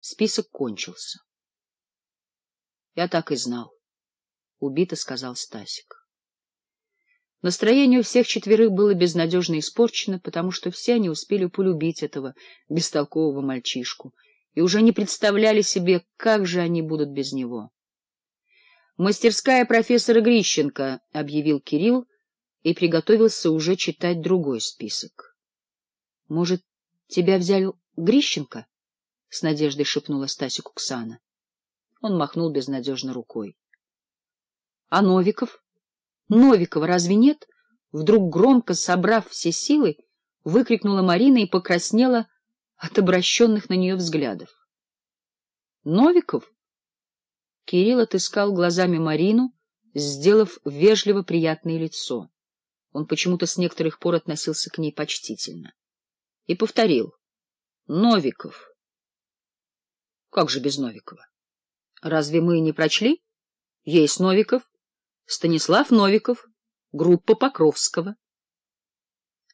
Список кончился. Я так и знал, — убито сказал Стасик. Настроение у всех четверых было безнадежно испорчено, потому что все они успели полюбить этого бестолкового мальчишку и уже не представляли себе, как же они будут без него. «Мастерская профессора Грищенко», — объявил Кирилл и приготовился уже читать другой список. «Может, тебя взял Грищенко?» — с надеждой шепнула Стасик Уксана. Он махнул безнадежно рукой. — А Новиков? Новикова разве нет? Вдруг громко, собрав все силы, выкрикнула Марина и покраснела от обращенных на нее взглядов. — Новиков? Кирилл отыскал глазами Марину, сделав вежливо приятное лицо. Он почему-то с некоторых пор относился к ней почтительно. И повторил. — Новиков. Как же без Новикова? Разве мы не прочли? Есть Новиков. Станислав Новиков. Группа Покровского.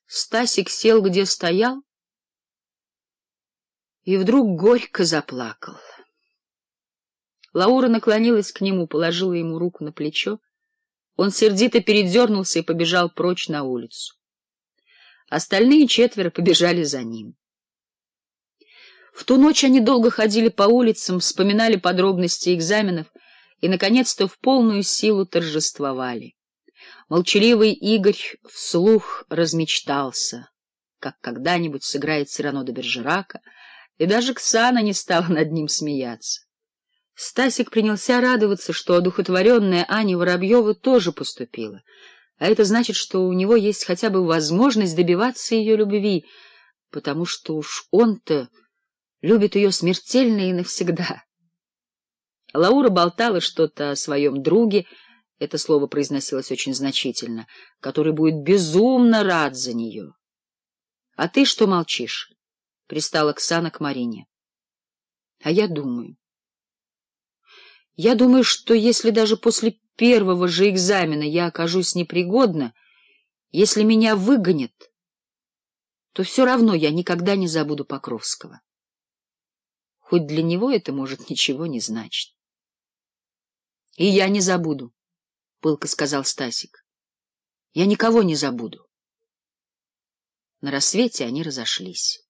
Стасик сел, где стоял, и вдруг горько заплакал. Лаура наклонилась к нему, положила ему руку на плечо. Он сердито передернулся и побежал прочь на улицу. Остальные четверо побежали за ним. В ту ночь они долго ходили по улицам, вспоминали подробности экзаменов и, наконец-то, в полную силу торжествовали. Молчаливый Игорь вслух размечтался, как когда-нибудь сыграет Сирано де Бержерака, и даже Ксана не стала над ним смеяться. Стасик принялся радоваться, что одухотворенная Аня Воробьева тоже поступила, а это значит, что у него есть хотя бы возможность добиваться ее любви, потому что уж он-то любит ее смертельно и навсегда. Лаура болтала что-то о своем друге, это слово произносилось очень значительно, который будет безумно рад за нее. — А ты что молчишь? — пристала Оксана к Марине. — А я думаю. Я думаю, что если даже после первого же экзамена я окажусь непригодна, если меня выгонят, то все равно я никогда не забуду Покровского. Хоть для него это может ничего не значить. — И я не забуду, — пылко сказал Стасик. — Я никого не забуду. На рассвете они разошлись.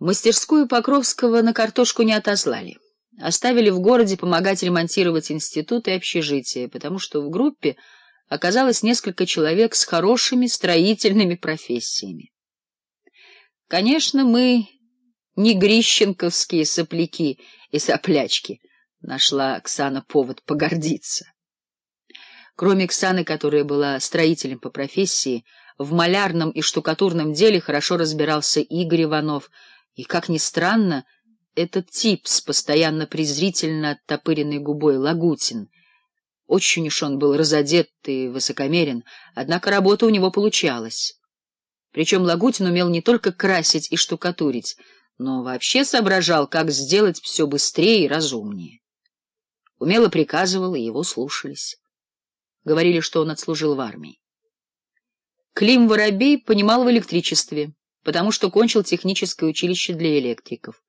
Мастерскую Покровского на картошку не отослали. Оставили в городе помогать ремонтировать институт и общежитие, потому что в группе оказалось несколько человек с хорошими строительными профессиями. Конечно, мы не грищенковские сопляки и соплячки, — нашла Оксана повод погордиться. Кроме Оксаны, которая была строителем по профессии, в малярном и штукатурном деле хорошо разбирался Игорь Иванов, и, как ни странно, этот тип с постоянно презрительно оттопыренной губой Лагутин. Очень уж он был разодет и высокомерен, однако работа у него получалась. Причем Лагутин умел не только красить и штукатурить, но вообще соображал, как сделать все быстрее и разумнее. Умело приказывал, и его слушались. Говорили, что он отслужил в армии. Клим Воробей понимал в электричестве, потому что кончил техническое училище для электриков.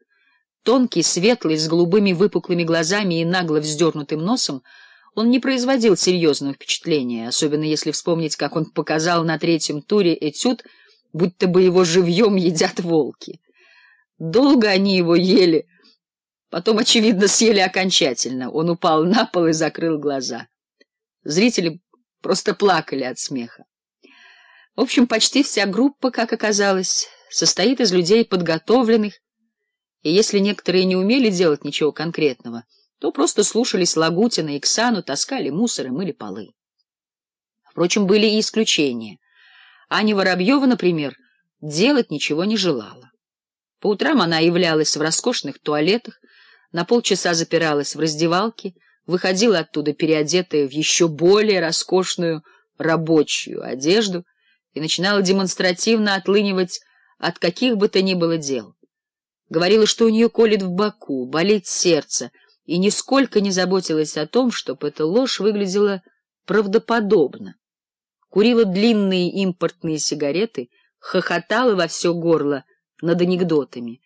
Тонкий, светлый, с голубыми выпуклыми глазами и нагло вздернутым носом, он не производил серьезного впечатления, особенно если вспомнить, как он показал на третьем туре этюд — будто бы его живьем едят волки. Долго они его ели, потом, очевидно, съели окончательно. Он упал на пол и закрыл глаза. Зрители просто плакали от смеха. В общем, почти вся группа, как оказалось, состоит из людей подготовленных, и если некоторые не умели делать ничего конкретного, то просто слушались Лагутина и Ксану, таскали Аня Воробьева, например, делать ничего не желала. По утрам она являлась в роскошных туалетах, на полчаса запиралась в раздевалке, выходила оттуда переодетая в еще более роскошную рабочую одежду и начинала демонстративно отлынивать от каких бы то ни было дел. Говорила, что у нее колет в боку, болит сердце, и нисколько не заботилась о том, чтобы эта ложь выглядела правдоподобно курила длинные импортные сигареты, хохотала во все горло над анекдотами.